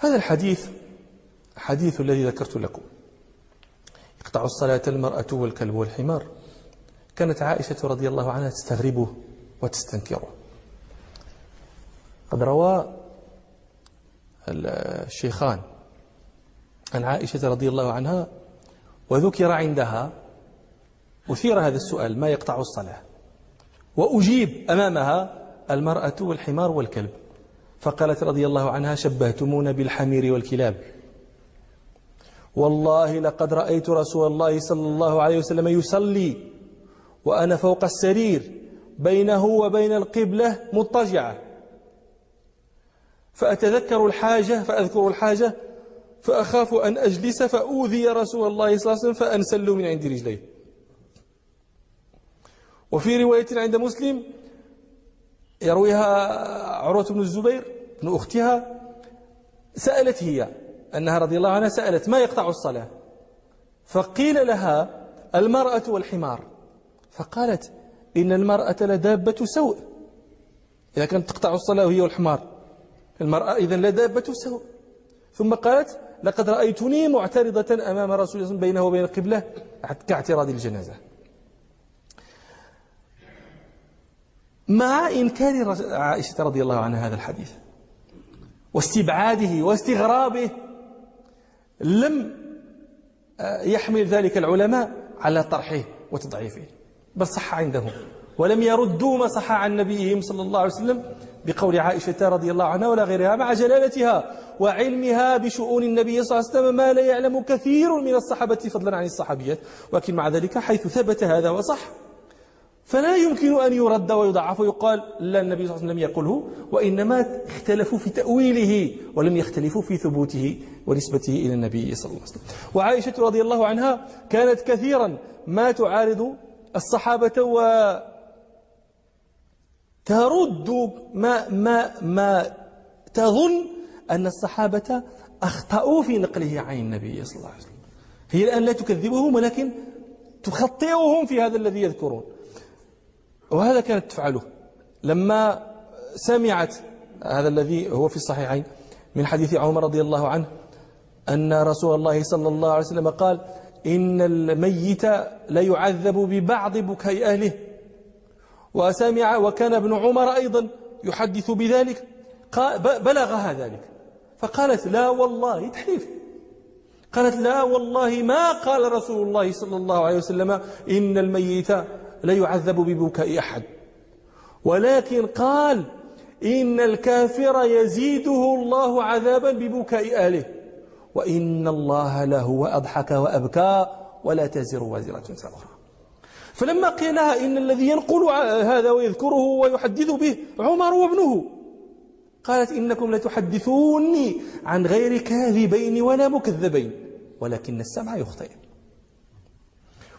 هذا الحديث حديث الذي ذكرت لكم. يقطع الصلاة المرأة والكلب والحمار. كانت عائشة رضي الله عنها تستغربه وتستنكره. قد روى الشيخان عن عائشة رضي الله عنها وذكر عندها أثير هذا السؤال ما يقطع الصلاة؟ وأجيب أمامها المرأة والحمار والكلب. فقالت رضي الله عنها شبهتمون بالحمير والكلاب. والله لقد رأيت رسول الله صلى الله عليه وسلم يصلي وأنا فوق السرير بينه وبين القبلة مضطجعة. فأتذكر الحاجة فأذكر الحاجة فأخاف أن أجلس فأوذي رسول الله صلى الله عليه وسلم فأنسل من عند رجليه. وفي رواية عند مسلم يرويها عروة بن الزبير بن أختها سألت هي أنها رضي الله عنها سألت ما يقطع الصلاة؟ فقيل لها المرأة والحمار. فقالت إن المرأة لدابة سوء. إذا كانت تقطع الصلاة وهي والحمار المرأة إذا لدابة سوء. ثم قالت لقد رأيتني معترضة أمام رسول الله بينه وبين القبلة كاعتراض الجنازة. مع إنكار عائشة رضي الله عنها هذا الحديث. واستبعاده واستغرابه لم آه، يحمل ذلك العلماء على طرحه وتضعيفه. بل صح عندهم ولم يردوا ما صح عن نبيهم صلى الله عليه وسلم بقول عائشة رضي الله عنها ولا غيرها مع جلالتها وعلمها بشؤون النبي صلى الله عليه وسلم ما لا يعلم كثير من الصحابة فضلا عن الصحابيات. ولكن مع ذلك حيث ثبت هذا وصح. فلا يمكن أن يرد ويضعف. ويقال لا النبي صلى الله عليه وسلم لم يقله وإنما اختلفوا في تأويله ولم يختلفوا في ثبوته ونسبته إلى النبي صلى الله عليه وسلم. وعائشة رضي الله عنها كانت كثيرا ما تعارض الصحابة و ترد ما ما ما تظن أن الصحابة أخطأوا في نقله عن النبي صلى الله عليه وسلم. هي الآن لا تكذبهم ولكن تخطئهم في هذا الذي يذكرون. وهذا كانت تفعله. لما سمعت هذا الذي هو في الصحيحين من حديث عمر رضي الله عنه أن رسول الله صلى الله عليه وسلم قال إن الميت ليعذب ببعض بكاء أهله. وسمع وكان ابن عمر أيضا يحدث بذلك. بلغها ذلك. فقالت لا والله تحليف. قالت لا والله ما قال رسول الله صلى الله عليه وسلم إن الميت لا يعذب ببكاء أحد. ولكن قال إن الكافر يزيده الله عذابا ببكاء أهله. وإن الله لهو أضحك وأبكى ولا تزر وازرة أخرى فلما قيل لها إن الذي ينقل هذا ويذكره ويحدث به عمر وابنه قالت إنكم لتحدثوني عن غير كاذبين ولا مكذبين ولكن السمع يخطئ.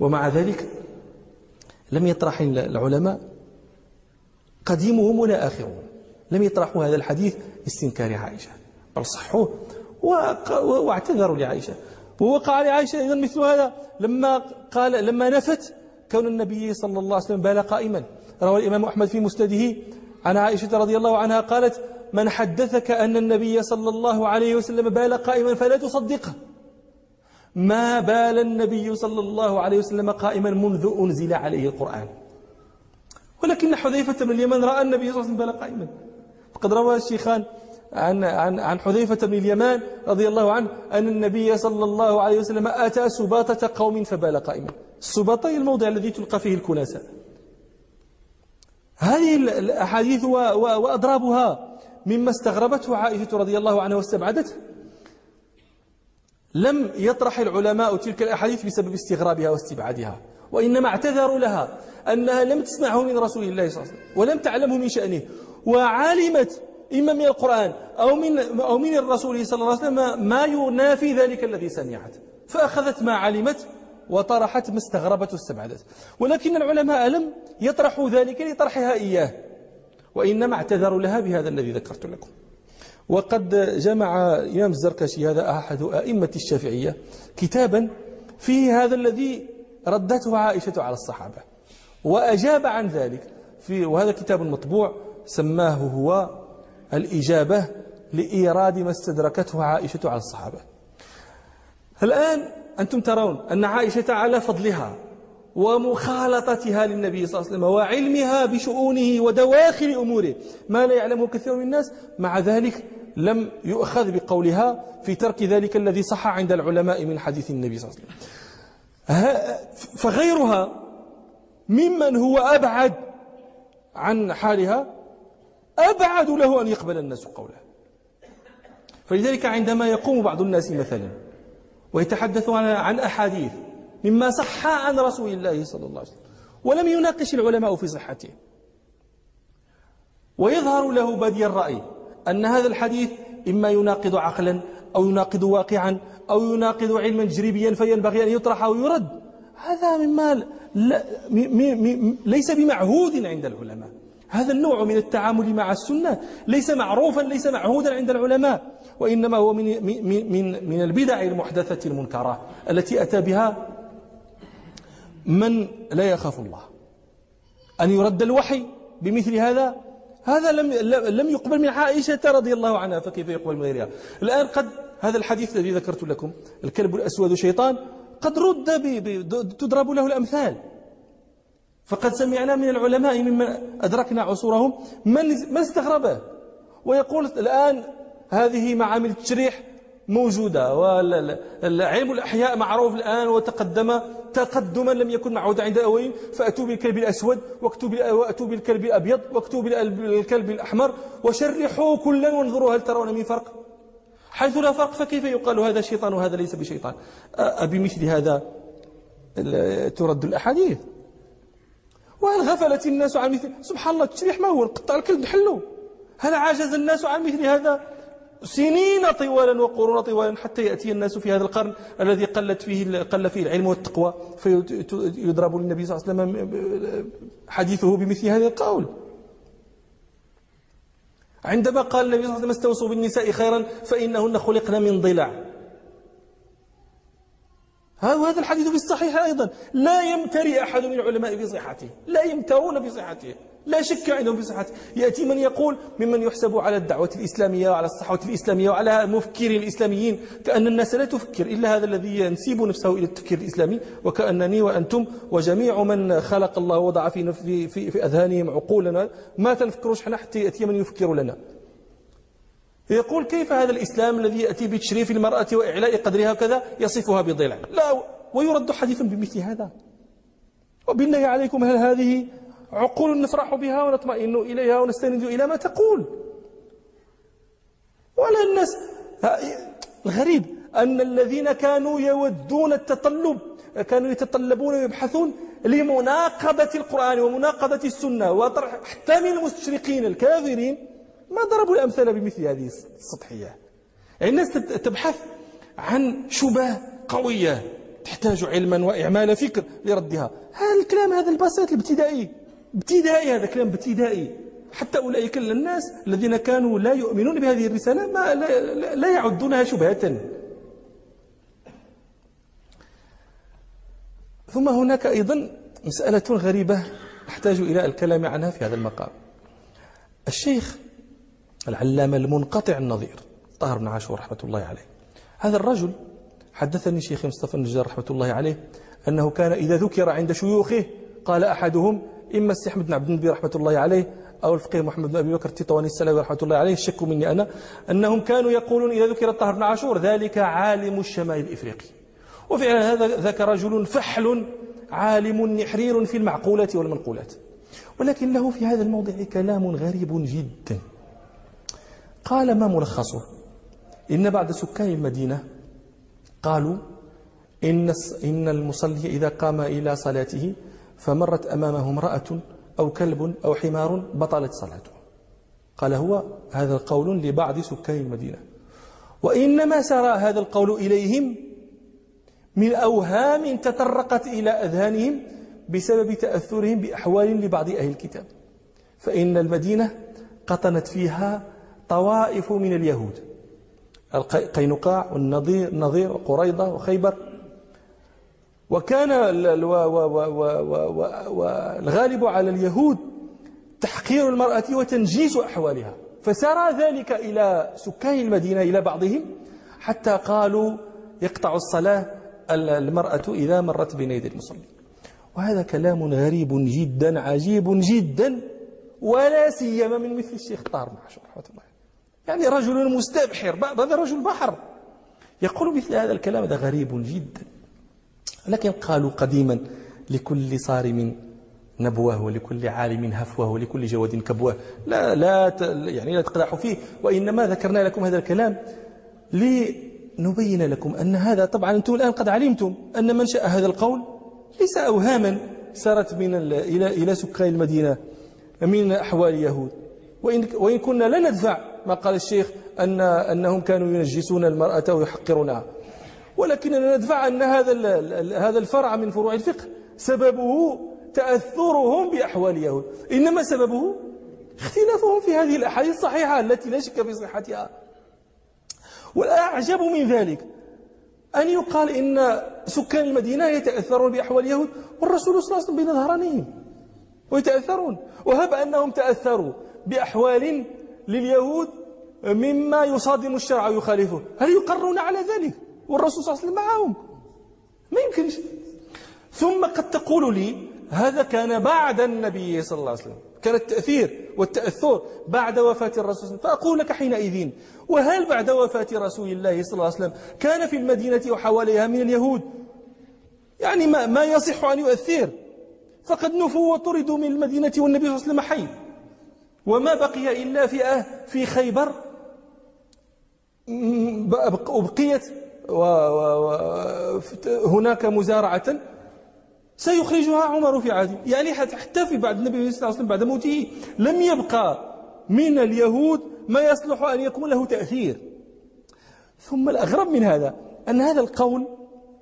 ومع ذلك لم يطرح العلماء قديمهم ولا آخرهم. لم يطرحوا هذا الحديث باستنكار عائشة. بل صحوه واعتذروا لعائشة. ووقع لعائشة إذا مثل هذا. لما قال لما نفت كون النبي صلى الله عليه وسلم بال قائما. روى الإمام أحمد في مسنده عن عائشة رضي الله عنها قالت من حدثك أن النبي صلى الله عليه وسلم بال قائما فلا تصدقه. ما بال النبي صلى الله عليه وسلم قائما منذ أنزل عليه القرآن. ولكن حذيفة بن اليمن رأى النبي صلى الله عليه وسلم بال قائما. فقد روى الشيخان عن عن عن حذيفة بن اليمان رضي الله عنه أن النبي صلى الله عليه وسلم أتى سباطة قوم فبال قائما. السباطة هي الموضع الذي تلقى فيه الكناسة. هذه الأحاديث وأضرابها مما استغربته عائشة رضي الله عنها واستبعدته. لم يطرح العلماء تلك الأحاديث بسبب استغرابها واستبعادها وإنما اعتذروا لها أنها لم تسمعه من رسول الله صلى الله عليه وسلم ولم تعلمه من شأنه وعلمت إما من القرآن أو من, أو من الرسول صلى الله عليه وسلم ما ينافي ذلك الذي سمعت فأخذت ما علمت وطرحت ما استغربت واستبعدت ولكن العلماء لم يطرحوا ذلك لطرحها إياه وإنما اعتذروا لها بهذا الذي ذكرت لكم. وقد جمع إمام الزركشي هذا أحد أئمة الشافعية كتابا فيه هذا الذي ردته عائشة على الصحابة وأجاب عن ذلك في وهذا كتاب مطبوع سماه هو الإجابة لإيراد ما استدركته عائشة على الصحابة. الآن أنتم ترون أن عائشة على فضلها ومخالطتها للنبي صلى الله عليه وسلم وعلمها بشؤونه ودواخل أموره ما لا يعلمه كثير من الناس مع ذلك لم يؤخذ بقولها في ترك ذلك الذي صح عند العلماء من حديث النبي صلى الله عليه وسلم. فغيرها ممن هو أبعد عن حالها أبعد له أن يقبل الناس قوله فلذلك عندما يقوم بعض الناس مثلا ويتحدث عن أحاديث مما صح عن رسول الله صلى الله عليه وسلم ولم يناقش العلماء في صحته ويظهر له بدي الرأي أن هذا الحديث إما يناقض عقلا أو يناقض واقعا أو يناقض علما تجريبيا فينبغي أن يطرح أو يرد. هذا مما ليس بمعهود عند العلماء. هذا النوع من التعامل مع السنة ليس معروفا ليس معهودا عند العلماء وإنما هو من, من, من البدع المحدثة المنكرة التي أتى بها من لا يخاف الله. أن يرد الوحي بمثل هذا هذا لم لم يقبل من عائشة رضي الله عنها فكيف يقبل من غيرها؟ الآن قد هذا الحديث الذي ذكرت لكم الكلب الأسود شيطان قد رد تضرب له الأمثال. فقد سمعنا من العلماء ممن أدركنا عصورهم من من استغربه ويقول الآن هذه معامل التشريح موجودة وعلم الأحياء معروف الآن وتقدم تقدما لم يكن معهود عند أولين فأتوا بالكلب الأسود وأتوا بالكلب الأبيض واكتوا بالكلب الأحمر وشرحوا كلا وانظروا هل ترون من فرق؟ حيث لا فرق فكيف يقال هذا شيطان وهذا ليس بشيطان؟ أبمثل هذا ترد الأحاديث. وهل غفلت الناس عن مثل سبحان الله التشريح ما هو؟ نقطع الكلب نحلو هل عجز الناس عن مثل هذا؟ سنين طوالا وقرون طوالا حتى يأتي الناس في هذا القرن الذي قلت فيه قل فيه العلم والتقوى فيضرب للنبي صلى الله عليه وسلم حديثه بمثل هذا القول. عندما قال النبي صلى الله عليه وسلم استوصوا بالنساء خيرا فإنهن خلقن من ضلع. هذا الحديث في الصحيح أيضا. لا يمتري أحد من العلماء بصحته لا يمترون بصحته لا شك عندهم بصحته يأتي من يقول ممن يحسب على الدعوة الإسلامية وعلى الصحوة الإسلامية وعلى مفكرين الإسلاميين كأن الناس لا تفكر إلا هذا الذي ينسب نفسه إلى التفكير الإسلامي وكأنني وأنتم وجميع من خلق الله وضع في, في, في, في أذهانهم عقولنا. ما تنفكروش حنا حتى يأتي من يفكر لنا. يقول كيف هذا الإسلام الذي يأتي بتشريف المرأة وإعلاء قدرها وكذا يصفها بضلع؟ لا ويرد حديث بمثل هذا. وبالله عليكم هل هذه عقول نفرح بها ونطمئن إليها ونستند إلى ما تقول. ولا الناس الغريب أن الذين كانوا يودون التطلب كانوا يتطلبون ويبحثون لمناقضة القرآن ومناقضة السنة وطرح حتى من المستشرقين الكافرين ما ضربوا الأمثلة بمثل هذه السطحية. يعني الناس تبحث عن شبه قوية تحتاج علما وإعمال فكر لردها. هذا الكلام هذا البسيط الابتدائي. ابتدائي هذا كلام ابتدائي. حتى أولئك الناس الذين كانوا لا يؤمنون بهذه الرسالة ما لا, لا يعدونها شبهة. ثم هناك أيضا مسألة غريبة نحتاج إلى الكلام عنها في هذا المقام. الشيخ العلامة المنقطع النظير طاهر بن عاشور رحمة الله عليه. هذا الرجل حدثني شيخ مصطفى النجار رحمة الله عليه أنه كان إذا ذكر عند شيوخه قال أحدهم إما السي أحمد بن عبد النبي رحمة الله عليه أو الفقيه محمد بن أبي بكر التطواني السلاوي رحمة الله عليه شكوا مني أنا أنهم كانوا يقولون إذا ذكر الطاهر بن عاشور ذلك عالم الشمال الإفريقي. وفعلا هذا ذاك رجل فحل عالم نحرير في المعقولات والمنقولات. ولكن له في هذا الموضع كلام غريب جدا. قال ما ملخصه؟ إن بعد سكان المدينة قالوا إن إن المصلي إذا قام إلى صلاته فمرت أمامه امرأة أو كلب أو حمار بطلت صلاته. قال هو هذا القول لبعض سكان المدينة. وإنما سرى هذا القول إليهم من أوهام تطرقت إلى أذهانهم بسبب تأثرهم بأحوال لبعض أهل الكتاب. فإن المدينة قطنت فيها طوائف من اليهود. القينقاع والنظير النظير وقريضة وخيبر. وكان والغالب على اليهود تحقير المرأة وتنجيس أحوالها. فسرى ذلك إلى سكان المدينة إلى بعضهم حتى قالوا يقطع الصلاة المرأة إذا مرت بين يدي المصلي. وهذا كلام غريب جدا عجيب جدا ولا سيما من مثل الشيخ طار رحمة الله يعني رجل مستبحر هذا رجل بحر. يقول مثل هذا الكلام هذا غريب جدا. لكن قالوا قديما لكل صارم نبوه ولكل عالم هفوه ولكل جواد كبوه لا لا يعني لا تقدحوا فيه وإنما ذكرنا لكم هذا الكلام لنبين لكم أن هذا طبعا أنتم الآن قد علمتم أن منشأ هذا القول ليس أوهاما سارت من إلى إلى سكان المدينة من أحوال اليهود. وإن, وإن كنا لا ندفع ما قال الشيخ أن أنهم كانوا ينجسون المرأة ويحقرونها. ولكننا ندفع أن هذا هذا الفرع من فروع الفقه. سببه تأثرهم بأحوال اليهود. إنما سببه اختلافهم في هذه الأحاديث الصحيحة التي لا شك في صحتها. والأعجب من ذلك أن يقال إن سكان المدينة يتأثرون بأحوال اليهود والرسول صلى الله عليه وسلم بين ويتأثرون. وهب أنهم تأثروا بأحوال لليهود مما يصادم الشرع ويخالفه. هل يقرون على ذلك؟ والرسول صلى الله عليه وسلم معهم. ما يمكنش. ثم قد تقول لي هذا كان بعد النبي صلى الله عليه وسلم. كان التأثير والتأثر بعد وفاة الرسول صلى الله عليه وسلم. فأقول لك حينئذ وهل بعد وفاة رسول الله صلى الله عليه وسلم كان في المدينة وحواليها من اليهود؟ يعني ما, ما يصح أن يؤثر. فقد نفوا وطردوا من المدينة والنبي صلى الله عليه وسلم حي. وما بقي إلا فئة في خيبر. وبقيت وهناك مزارعة سيخرجها عمر في عهده يعني حتى في بعد النبي صلى الله عليه وسلم بعد موته لم يبقى من اليهود ما يصلح أن يكون له تأثير. ثم الأغرب من هذا أن هذا القول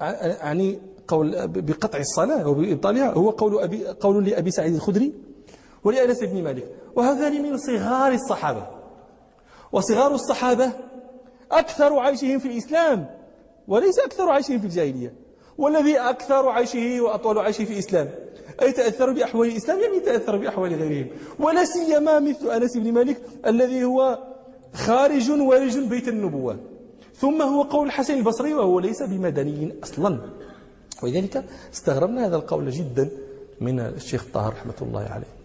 يعني قول بقطع الصلاة وبإبطالها هو قول أبي قول لأبي سعيد الخدري ولأنس بن مالك. وهذان من صغار الصحابة. وصغار الصحابة أكثر عيشهم في الإسلام. وليس أكثر عيشهم في الجاهلية. والذي أكثر عيشه وأطول عيشه في الإسلام. أي تأثر بأحوال الإسلام يعني يتأثر بأحوال غيرهم؟ ولا سيما مثل أنس بن مالك الذي هو خارج وارج بيت النبوة. ثم هو قول الحسن البصري وهو ليس بمدني أصلا. ولذلك استغربنا هذا القول جدا من الشيخ الطاهر رحمة الله عليه.